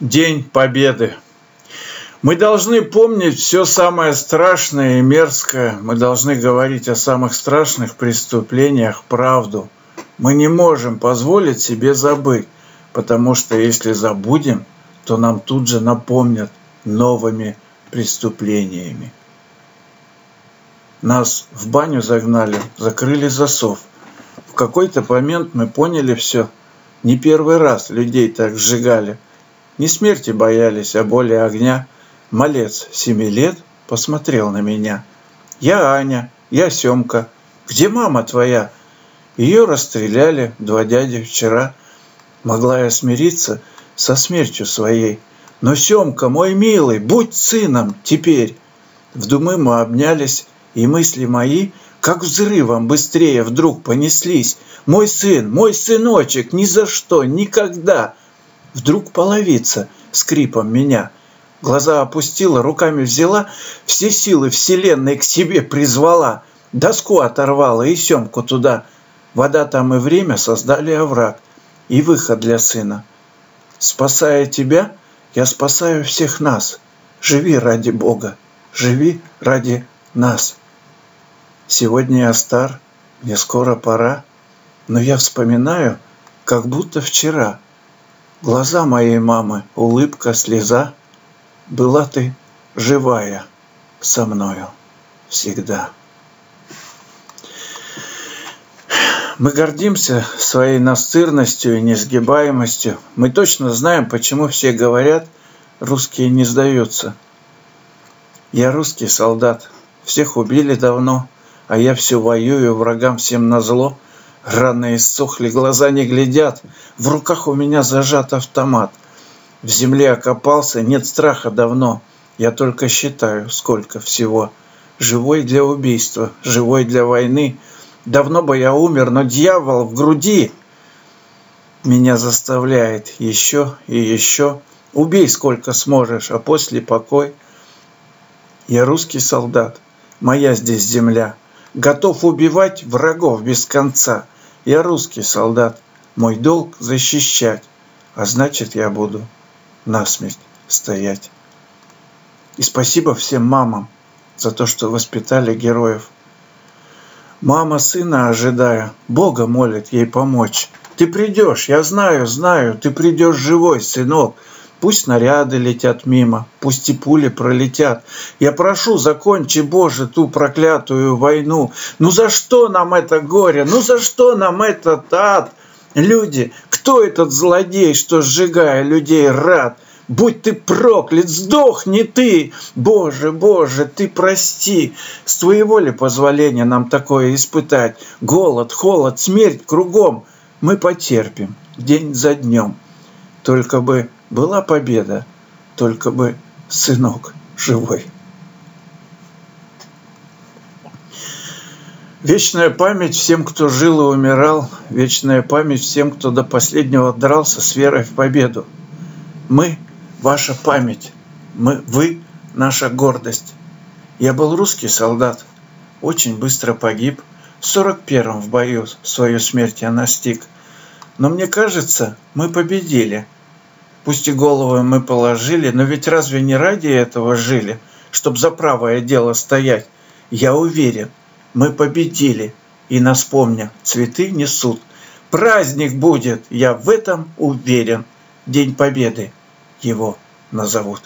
День Победы. Мы должны помнить все самое страшное и мерзкое. Мы должны говорить о самых страшных преступлениях правду. Мы не можем позволить себе забыть, потому что если забудем, то нам тут же напомнят новыми преступлениями. Нас в баню загнали, закрыли засов. В какой-то момент мы поняли все. Не первый раз людей так сжигали – не смерти боялись, а боли огня. Малец семи лет посмотрел на меня. Я Аня, я Семка. Где мама твоя? Ее расстреляли два дяди вчера. Могла я смириться со смертью своей. Но, Семка, мой милый, будь сыном теперь. В думы мы обнялись, и мысли мои, как взрывом, быстрее вдруг понеслись. Мой сын, мой сыночек, ни за что, никогда — Вдруг половица скрипом меня. Глаза опустила, руками взяла, все силы вселенной к себе призвала. Доску оторвала и семку туда. Вода там и время создали овраг и выход для сына. Спасая тебя, я спасаю всех нас. Живи ради Бога, живи ради нас. Сегодня я стар, мне скоро пора, но я вспоминаю, как будто вчера – Глаза моей мамы, улыбка, слеза, Была ты живая со мною всегда. Мы гордимся своей настырностью и несгибаемостью. Мы точно знаем, почему все говорят, русские не сдаются. Я русский солдат, всех убили давно, а я все воюю врагам всем назло – Раны иссохли, глаза не глядят. В руках у меня зажат автомат. В земле окопался, нет страха давно. Я только считаю, сколько всего. Живой для убийства, живой для войны. Давно бы я умер, но дьявол в груди меня заставляет еще и еще. Убей сколько сможешь, а после покой. Я русский солдат, моя здесь земля. Готов убивать врагов без конца – я русский солдат, мой долг защищать, а значит я буду насмерть стоять. И спасибо всем мамам за то, что воспитали героев. Мама сына ожидая, Бога молит ей помочь. Ты придешь, я знаю, знаю, ты придешь живой, сынок. Пусть снаряды летят мимо, пусть и пули пролетят. Я прошу, закончи, Боже, ту проклятую войну. Ну за что нам это горе? Ну за что нам этот ад? Люди, кто этот злодей, что сжигая людей рад? Будь ты проклят, сдохни ты! Боже, Боже, ты прости! С твоего ли позволения нам такое испытать? Голод, холод, смерть кругом. Мы потерпим день за днем. Только бы была победа, только бы сынок живой. Вечная память всем, кто жил и умирал, вечная память всем, кто до последнего дрался с верой в победу. Мы – ваша память, мы, вы – наша гордость. Я был русский солдат, очень быстро погиб, в сорок первом в бою свою смерть я настиг. Но мне кажется, мы победили – Пусть и головы мы положили, но ведь разве не ради этого жили, чтоб за правое дело стоять? Я уверен, мы победили, и нас помня, цветы несут. Праздник будет, я в этом уверен. День Победы его назовут.